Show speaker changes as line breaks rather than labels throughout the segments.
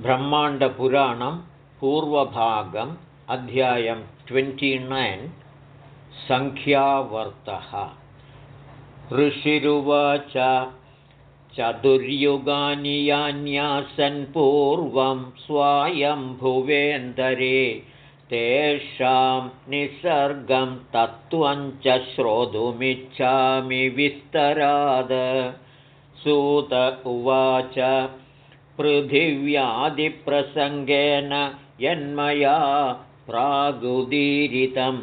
ब्रह्माण्डपुराणं पूर्वभागम् अध्यायं ट्वेण्टिनैन् सङ्ख्यावर्तः ऋषिरुवाच चतुर्युगानि यान्यासन् पूर्वं स्वायम्भुवेन्दरे तेषां निसर्गं तत्त्वञ्च श्रोतुमिच्छामि विस्तराद। सूत उवाच पृथिव्यादिप्रसङ्गेन यन्मया प्रागुदीरितं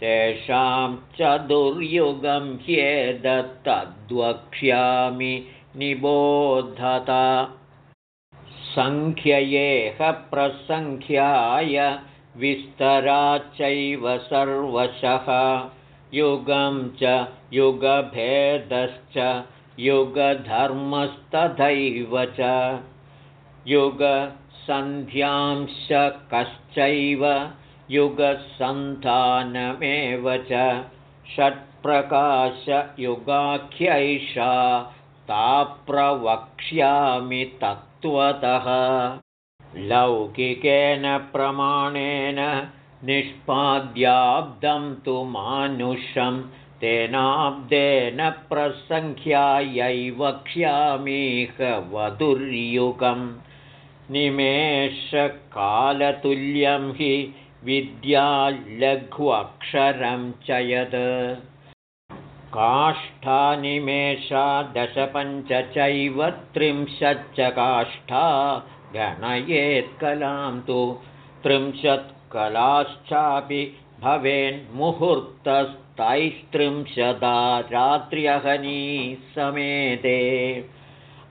तेषां चतुर्युगं ह्येदत्तद्वक्ष्यामि निबोधत। सङ्ख्ययेह प्रसङ्ख्याय विस्तराच्चैव सर्वशः। युगं च युगभेदश्च युगधर्मस्तथैव च युगसन्ध्यांशकश्चैव युगसन्धानमेव च षट्प्रकाशयुगाख्यैषा ताप्रवक्ष्यामि तत्त्वतः। लौकिकेन प्रमाणेन निष्पाद्याब्दं तु मानुषं तेनाब्देन प्रसङ्ख्यायै वक्ष्यामीह वधुर्युगं निमेषकालतुल्यं हि विद्यालघ्वक्षरं च यत् काष्ठानिमेषा दशपञ्च चैव त्रिंशच्च काष्ठा गणयेत्कलां तु। त्रिंशत्कलाश्चापि भवेन्मुहूर्तस्तैस्त्रिंशदा रात्र्यहनी समेते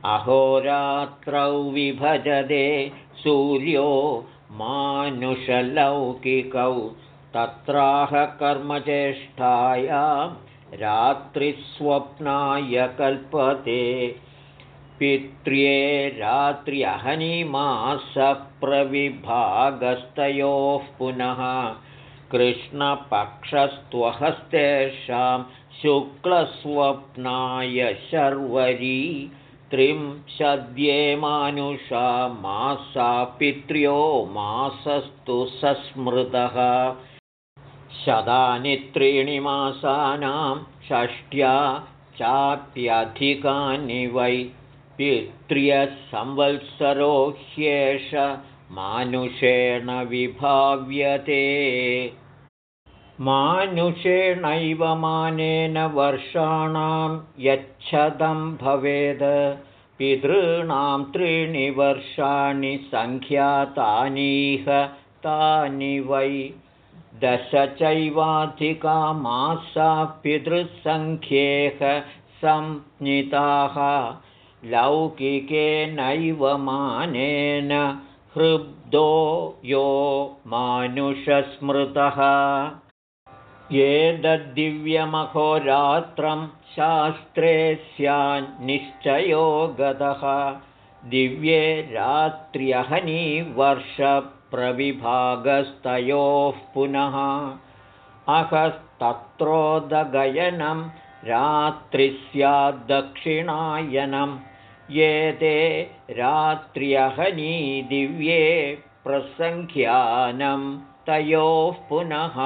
अहोरात्रौ विभजते सूर्यो मानुषलौकिकौ तत्राह कर्मचेष्टायां रात्रिस्वप्नाय कल्पते। पित्र्ये प्रविभागस्तयोः पुनः कृष्णपक्षस्त्वहस्तेषां शुक्लस्वप्नाय शर्वरी त्रिंशद्ये मानुषा मासा पित्र्यो मासस्तु सस्मृतः। शतानि त्रीणि मासानां षष्ट्या चाप्यधिकानि वै पित्र्यसंवत्सरो ह्येष मानुषेण विभाव्यते मानुषेणैव मानेन वर्षाणां यच्छतं भवेद्। पितॄणां त्रीणि वर्षाणि सङ्ख्यातानीह तानि वै। दश चैवाधिका मासा पितृसङ्ख्येह संज्ञिताः। लौकिकेनैव मानेन हृब्दो यो मानुषस्मृतः एतद्दिव्यमहोरात्रं शास्त्रे स्यान्निश्चयो गतः दिव्ये रात्र्यहनीवर्षप्रविभागस्तयोः पुनः। अहस्तत्रोदगयनं रात्रिस्याद्दक्षिणायनं ये ते रात्र्यहनी दिव्ये प्रसङ्ख्यानं तयोः पुनः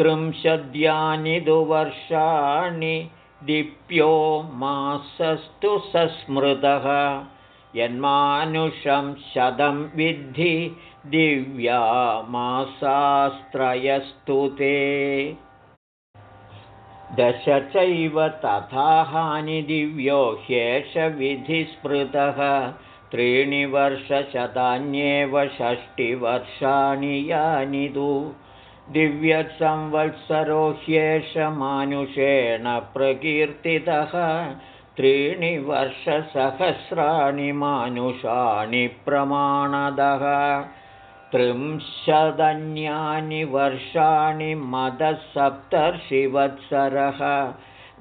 त्रिंशद्यानि दुवर्षाणि दिप्यो मासस्तु सस्मृतः। यन्मानुषं शतं विद्धि दिव्या मासास्त्रयस्तु ते। दश चैव तथा हानि दिव्यो ह्येषविधिस्मृतः त्रीणि वर्षशतान्येव षष्टिवर्षाणि यानि तु दिव्यसंवत्सरो ह्येष मानुषेण प्रकीर्तितः त्रीणि वर्षसहस्राणि मानुषाणि प्रमाणदः। त्रिंशदन्यानि वर्षाणि मदसप्तर्षिवत्सरः।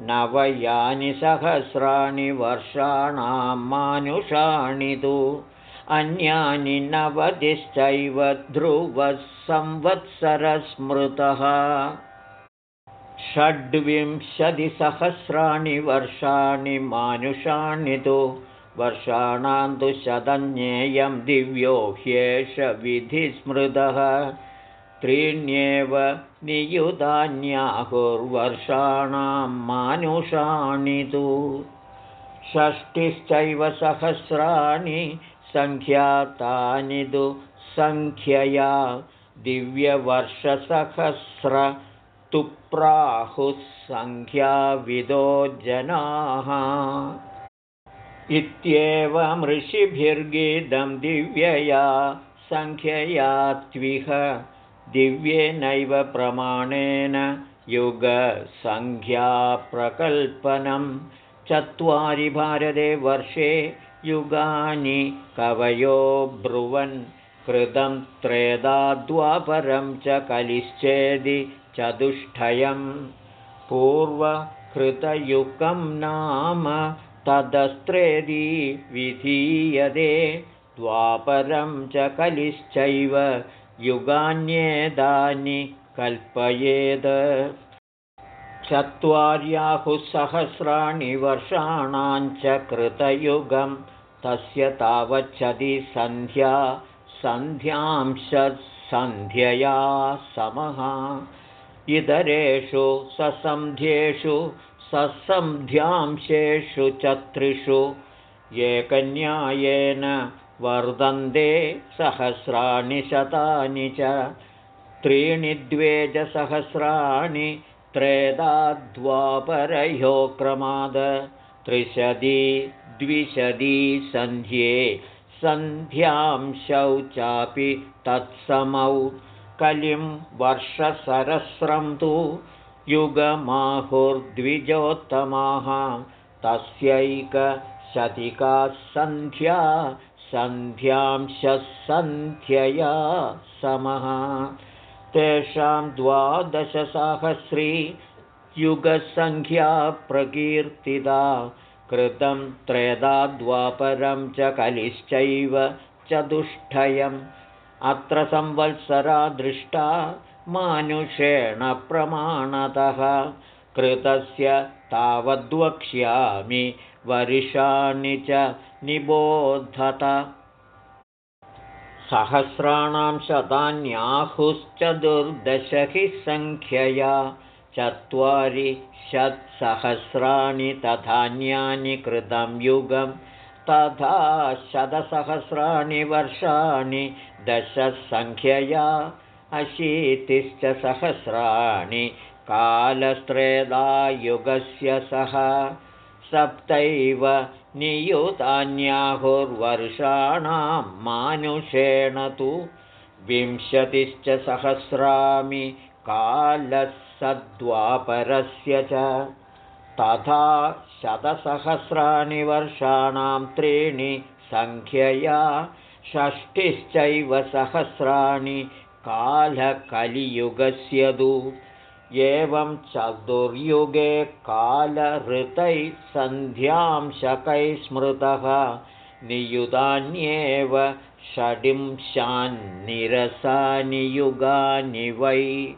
नवयानि सहस्राणि वर्षाणां मानुषाणि तु अन्यानि नवतिश्चैव ध्रुवः संवत्सरस्मृतः षड्विंशतिसहस्राणि वर्षाणि मानुषाणि तु वर्षाणां तु शतज्ञेयं दिव्यो ह्येष विधिस्मृतः। त्रीण्येव नियुधान्याहुर्वर्षाणां मानुषाणि तु। षष्टिश्चैव सहस्राणि सङ्ख्यातानि तु सङ्ख्यया दिव्यवर्षसहस्र तु प्राहुः सङ्ख्याविदो जनाः इत्येवमृषिभिर्गीतं दिव्यया सङ्ख्यया त्विह दिव्येनैव प्रमाणेन युगसङ्ख्याप्रकल्पनं। चत्वारि भारते वर्षे युगानि कवयो ब्रुवन् कृतं त्रेधाद्वापरं च कलिश्चेदि चतुष्टयं पूर्वकृतयुगं नाम तदस्त्रेदि विधीयते द्वापरं च कलिश्चैव युगान्येदानि कल्पयेत् चत्वार्याहुसहस्राणि वर्षाणाञ्च कृतयुगं तस्य तावच्छति सन्ध्या सन्ध्यांशसन्ध्यया समः। इतरेषु ससन्ध्येषु ससन्ध्यांशेषु च त्रिषु एकन्यायेन वर्धन्ते सहस्राणि शतानि च। त्रीणि द्वे च सहस्राणि त्रेधाद्वापरह्यो क्रमाद त्रिशदी द्विशदी सन्ध्ये सन्ध्यांशौ चापि तत्समौ कलिं वर्षसहस्रं तु युगमाहुर्द्विजोत्तमाः तस्यैकशतिका सन्ध्या सन्ध्यांशसन्ध्यया समः तेषां द्वादशसाहस्री प्रकीर्तिता कृतं त्रेधाद्वापरं च कलिश्चैव चतुष्टयम्। अत्र संवत्सरा दृष्टा मानुषेण प्रमाणतः। कृतस्य तावद्वक्ष्यामि वर्षाणि च निबोधत सहस्राणां शतान्याहुश्च दुर्दशहि सङ्ख्यया चत्वारि षट्सहस्राणि तथान्यानि कृतं युगं तथा शतसहस्राणि वर्षाणि दशसङ्ख्यया अशीतिश्च सहस्राणि कालस्त्रेदायुगस्य सः सप्तैव नियुतान्याहुर्वर्षाणां मानुषेण तु विंशतिश्च सहस्रामि कालः सद्वापरस्य च। तथा शतसहस्राणि वर्षाणां त्रीणि सङ्ख्यया षष्टिश्चैव सहस्राणि कालकलियुगस्य तु एवं चतुर्युगे कालऋतैः सन्ध्यांशकैः स्मृतः। नियुधान्येव षडिंशान्निरसानि युगानि वै।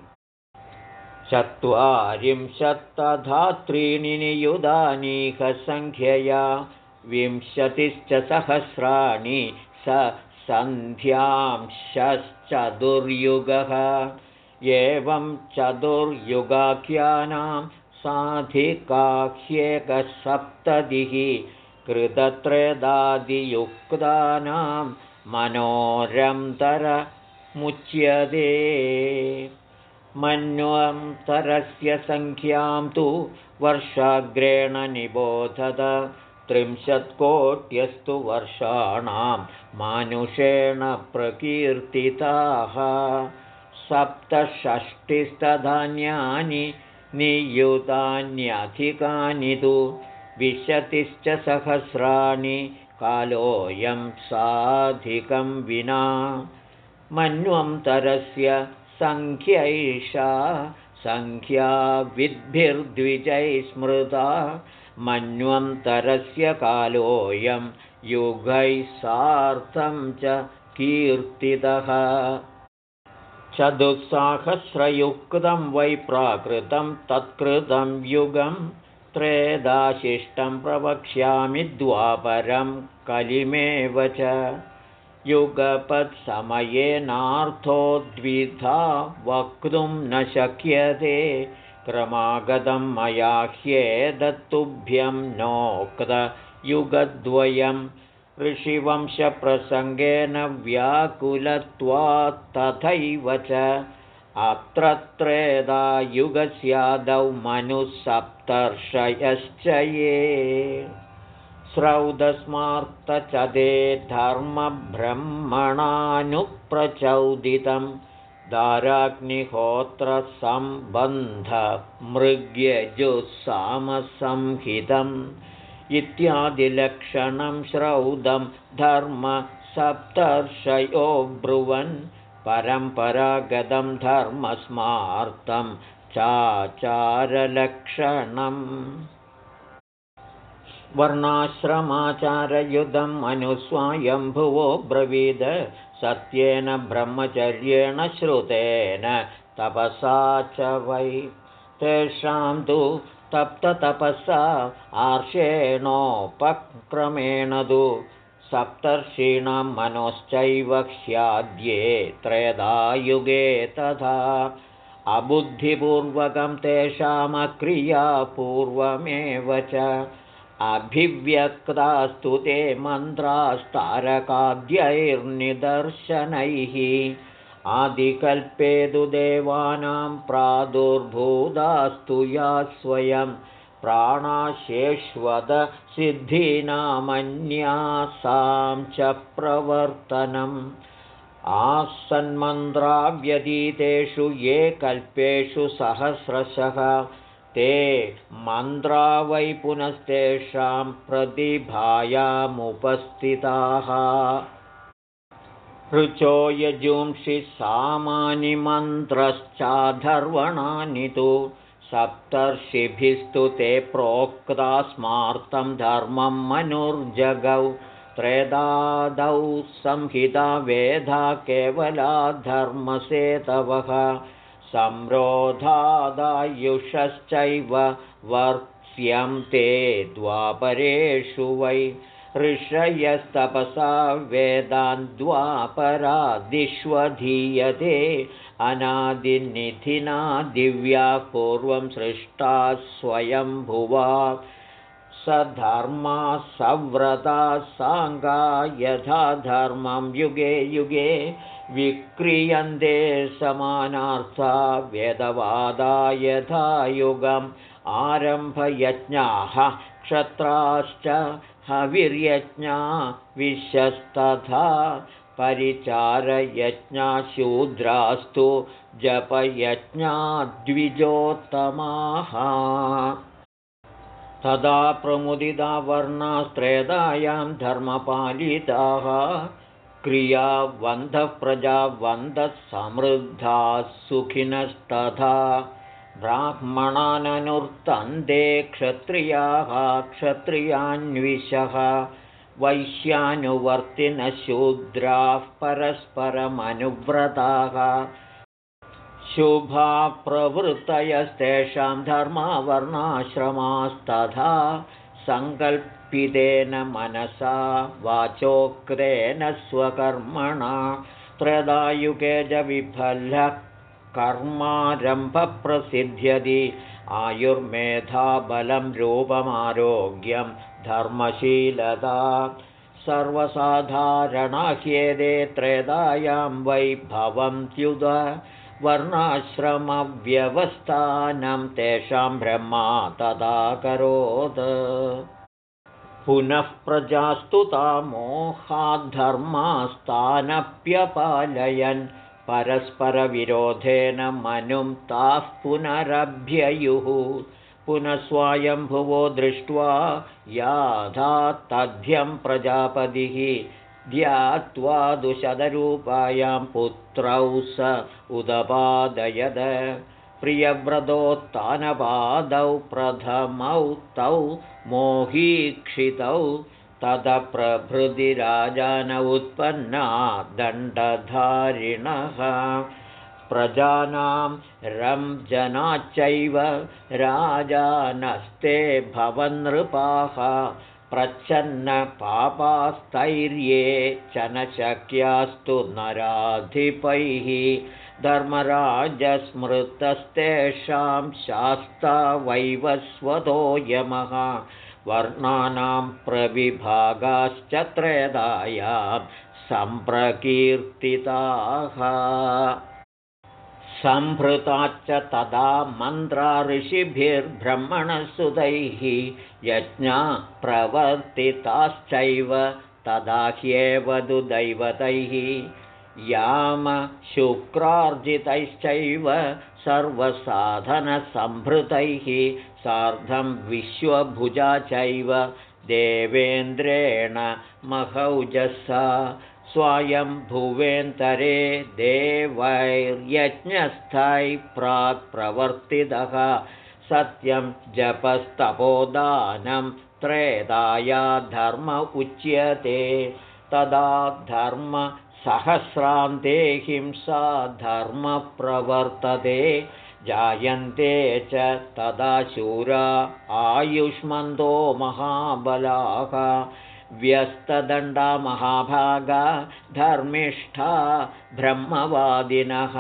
चत्वारिंशत्तथा त्रीणि नियुधानीह सङ्ख्यया विंशतिश्च सहस्राणि स सन्ध्यांशश्चतुर्युगः एवं चतुर्युगाख्यानां साधिकाह्येकसप्ततिः कृतत्रेदादियुक्तानां मनोरन्तरमुच्यते मन्वन्तरस्य सङ्ख्यां तु वर्षाग्रेण निबोधत। त्रिंशत्कोट्यस्तु वर्षाणां मानुषेण प्रकीर्तिताः सप्तषष्टिस्तधान्यानि नियुतान्यधिकानि तु विशतिश्च सहस्राणि कालोऽयं साधिकं विना मन्वन्तरस्य सङ्ख्यैषा सङ्ख्याविद्भिर्द्विजैः स्मृता मन्वन्तरस्य कालोऽयं युगैः सार्धं च कीर्तितः चतुस्साहस्रयुक्तं वै प्राकृतं तत्कृतं युगं त्रेदाशिष्टं प्रवक्ष्यामि द्वापरं कलिमेव च। युगपत्समयेनार्थो द्विधा वक्तुं न शक्यते क्रमागतं मया ह्येदत्तुभ्यं नोक्तयुगद्वयम् ऋषिवंशप्रसङ्गेन व्याकुलत्वात्तथैव च अत्र त्रेदा युगस्यादौ मनुः सप्तर्षयश्च ये। श्रौदस्मार्तचदे धर्मब्रह्मणानुप्रचोदितं दाराग्निहोत्रसम्बन्धमृग्यजुस्सामसंहितम् इत्यादिलक्षणं श्रौदं धर्म सप्तर्षयो ब्रुवन् परम्परागतं धर्मस्मार्तं चाचारलक्षणम्। वर्णाश्रमाचारयुधम् अनुस्वायम्भुवो ब्रवीद सत्येन ब्रह्मचर्येण श्रुतेन तपसा च वै। तेषां तु तप्ततपसा आर्षेणोपक्रमेण तु सप्तर्षीणां मनोश्चैव ह्याद्ये त्रेधायुगे तथा अबुद्धिपूर्वकं तेषामक्रियापूर्वमेव च अभिव्यक्तास्तु ते मन्त्रास्तारकाद्यैर्निदर्शनैः आदिकल्पेदु देवानां प्रादुर्भूतास्तु या स्वयं प्राणाशेष्वदसिद्धीनामन्यासां च प्रवर्तनम् आसन्मन्त्राव्यतीतेषु ये कल्पेषु सहस्रशः ते मन्त्रा वै पुनस्तेषां प्रतिभायामुपस्थिताः ऋचो यजुंषि सामानि मन्त्रश्चाधर्वणानि तु सप्तर्षिभिस्तु ते प्रोक्ता स्मार्तं धर्मं मनुर्जगौ त्रेदादौ संहिता वेधा केवला धर्मसेतवः संरोधादायुषश्चैव वर्ष्यं ते द्वापरेषु वै ऋषयस्तपसा वेदान्द्वापरादिष्वधीयते अनादिनिधिना दिव्या पूर्वं सृष्टा स्वयंभुवा। स धर्मा सव्रता साङ्गा यथा धर्मं युगे युगे विक्रियन्ते समानार्था वेदवादा यथा युगम् आरम्भयज्ञाः क्षत्राश्च हविर्यज्ञा विश्वस्तथा परिचारयज्ञाशूद्रास्तु जपयज्ञाद्विजोत्तमाः। तदा प्रमुदिता वर्णास्त्रेदायां धर्मपालिताः क्रियावन्धः प्रजावन्धः समृद्धाः सुखिनस्तथा ब्राह्मणाननुर्तन्ते क्षत्रियाः क्षत्रियान्विषः वैश्यानुवर्तिनशूद्राः परस्परमनुव्रताः। शुभा प्रवृत्तयस्तेषां धर्मावर्णाश्रमास्तथा सङ्कल्पितेन मनसा वाचोक्तेन स्वकर्मणा त्रदायुगे च विफलः कर्मारम्भप्रसिद्ध्यति आयुर्मेधाबलं रूपमारोग्यं धर्मशीलता। सर्वसाधारणाह्येदे त्रेदायां वैभवन्त्युद वर्णाश्रमव्यवस्थानं तेषां ब्रह्मा तदा करोत्। पुनः प्रजास्तुता मोहाद्धर्मास्तानप्यपालयन् परस्परविरोधेन मनुं ताः पुनरभ्ययुः। पुनः स्वायम्भुवो दृष्ट्वा याधात्तद्भ्यं प्रजापतिः ध्यात्वा दुशतरूपायां पुत्रौ स उदपादयद। प्रियव्रतोत्तानपादौ प्रथमौ तौ मोहीक्षितौ ततप्रभृतिराजान उत्पन्ना दण्डधारिणः। प्रजानां रञ्जनाच्चैव राजानस्ते भवन्नृपाः प्रच्छन्नपापास्तैर्ये च न शक्यास्तु नराधिपैः। धर्मराजस्मृतस्तेषां शास्ता वैवस्वतो यमः वर्णानां प्रविभागाश्च त्रेदायां सम्प्रकीर्तिताः। सम्भृताच्च तदा मन्त्रा ऋषिभिर्ब्रह्मणसुतैः यज्ञा प्रवर्तिताश्चैव तदा ह्येवदुदैवतैः याम शुक्रार्जितैश्चैव सर्वसाधनसम्भृतैः सार्धं विश्वभुजा चैव। देवेन्द्रेण महौजसा। स्वायम्भुवेन्तरे देवैर्यज्ञस्थै प्राक्प्रवर्तितः सत्यं जपस्तपोदानं त्रेदाया धर्म उच्यते। तदा धर्म सहस्रान्ते हिंसा धर्मप्रवर्तते जायन्ते च तदा शूरा आयुष्मन्दो महाबलाः। व्यस्तदण्डा महाभागा धर्मिष्ठा ब्रह्मवादिनः।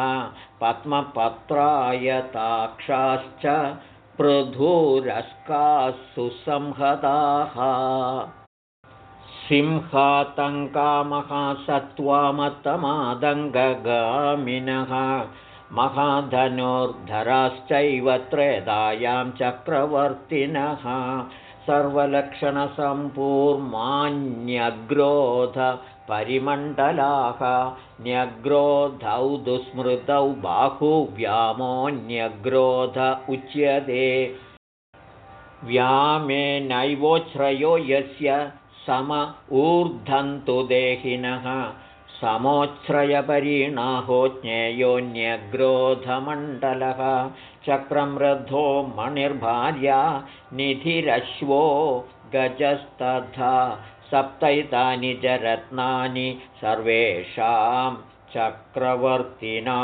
पद्मपत्रायताक्षाश्च पृथुरस्काः सुसंहताः सिंहातङ्कामहासत्त्वामतमादङ्गगामिनः महाधनुर्धराश्चैव त्रेदायां चक्रवर्तिनः सर्वलक्षणसम्पूर्मान्यग्रोधपरिमण्डलाः न्यग्रोधौ दुस्मृतौ बाहुव्यामोऽन्यग्रोध उच्यते। व्यामेनैवोच्छ्रयो यस्य सम ऊर्धन्तु देहिनः समोच्छ्रयपरिणाहो ज्ञेयोऽन्यग्रोधमण्डलः चक्रं रथो मणिर्भार्या निधिरश्वो गजस्तथा सप्तैतानि च रत्नानि सर्वेषां चक्रवर्तिनां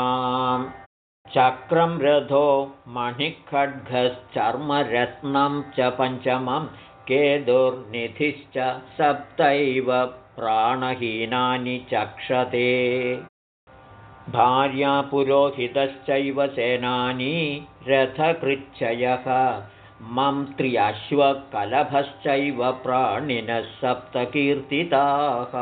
चक्रं रथो मणिखड्गश्चर्मरत्नं च पञ्चमम् केदुर्निधिश्च सप्तैव प्राणहीनानि चक्षते। भार्यापुरोहितश्चैव सेनानी रथकृच्छयः। मन्त्र्यश्वकलभश्चैव प्राणिनः सप्तकीर्तिताः।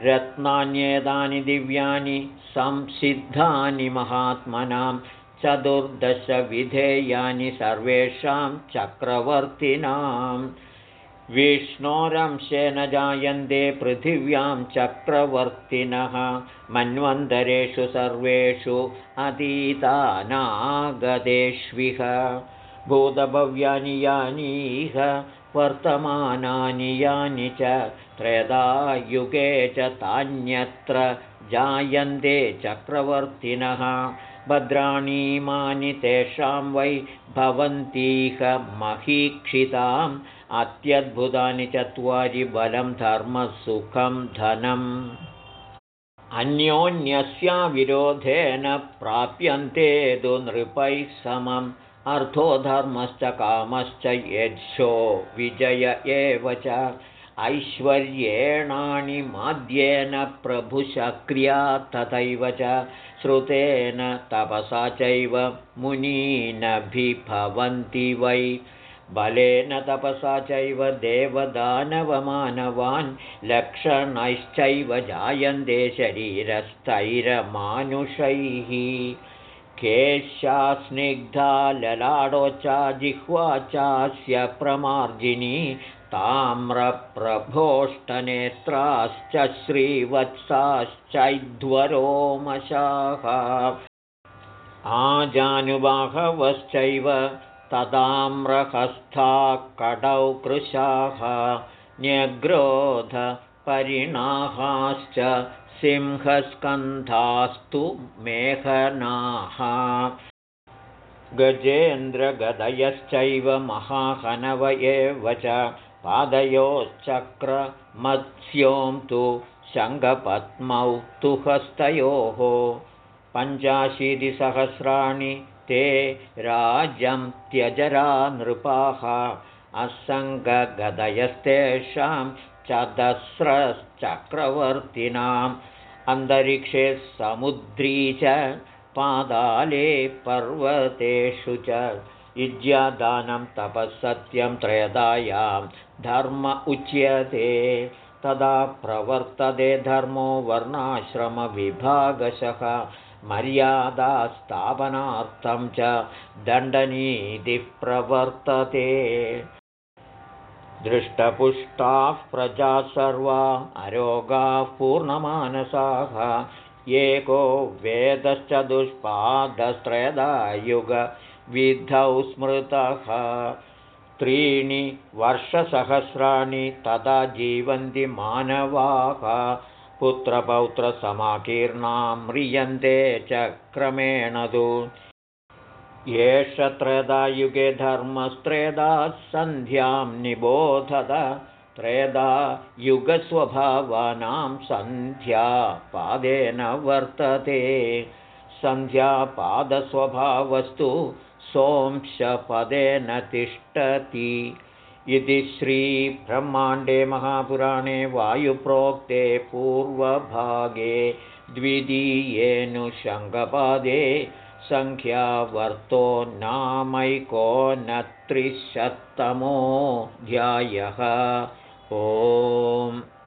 रत्नान्येतानि दिव्यानि संसिद्धानि महात्मनां चतुर्दशविधेयानि सर्वेषां चक्रवर्तिनां। विष्णोरंशेन जायन्ते पृथिव्यां चक्रवर्तिनः मन्वन्तरेषु सर्वेषु अतीतानागतेष्विह। भूतभव्यानि यानीह वर्तमानानि यानि च त्रेधायुगे च तान्यत्र जायन्ते चक्रवर्तिनः भद्राणीमानि तेषां वै भवन्तीह महीक्षिताम् अत्यद्भुतानि चत्वारि बलं धर्मसुखं धनम्। अन्योन्यस्या विरोधेन प्राप्यन्ते तु नृपैः समम् अर्थो धर्मश्च कामश्च यज्ञो विजय एव च ऐश्वर्येणानि माद्येन प्रभुशक्रिया तथैव च श्रुतेन तपसा चैव मुनीनभिभवन्ति वै। बलेन तपसा चैव देवदानवमानवान् लक्षणैश्चैव जायन्ते शरीरस्थैरमानुषैः। केशास्निग्धा ललाडोचा जिह्वा चास्य प्रमार्जिनी ताम्रप्रभोष्टनेत्राश्च श्रीवत्साश्चैध्वरोमशाः आजानुबाहवश्चैव तदाम्रहस्था कडौ कृशाः न्यग्रोधपरिणाहाश्च सिंहस्कन्धास्तु मेघनाः गजेन्द्रगदयश्चैव महाहनव एव च पादयोश्चक्रमत्स्यों तु शङ्खपद्मौ तु हस्तयोः पञ्चाशीतिसहस्राणि ते राज्यं त्यजरा नृपाः असङ्गगदयस्तेषां चतस्रश्चक्रवर्तिनाम् अन्तरिक्षे समुद्री च पादाले पर्वतेषु च इज्यादानं तपःसत्यं त्रेदायां धर्म उच्यते तदा प्रवर्तते धर्मो वर्णाश्रमविभागशः मर्यादास्थापनार्थं च दण्डनीतिः प्रवर्तते। दृष्टपुष्टाः प्रजा सर्वा अरोगाः पूर्णमानसाः एको वेदश्च दुष्पादस्त्रयदायुगविद्धौ स्मृतः। त्रीणि वर्षसहस्राणि तदा जीवन्ति मानवाः। पुत्रपौत्रसमाकीर्णां म्रियन्ते च क्रमेण तु। एष त्रेधा युगे धर्मस्त्रेधा सन्ध्यां निबोधत। त्रेधा युगस्वभावानां सन्ध्यापादेन वर्तते। सन्ध्यापादस्वभावस्तु सोंशपदेन तिष्ठति। इति श्रीब्रह्माण्डे महापुराणे वायुप्रोक्ते पूर्वभागे द्वितीयेऽनुषङ्गपादे सङ्ख्यावर्तो नामैकोनत्रिशत्तमोऽध्यायः। ओम्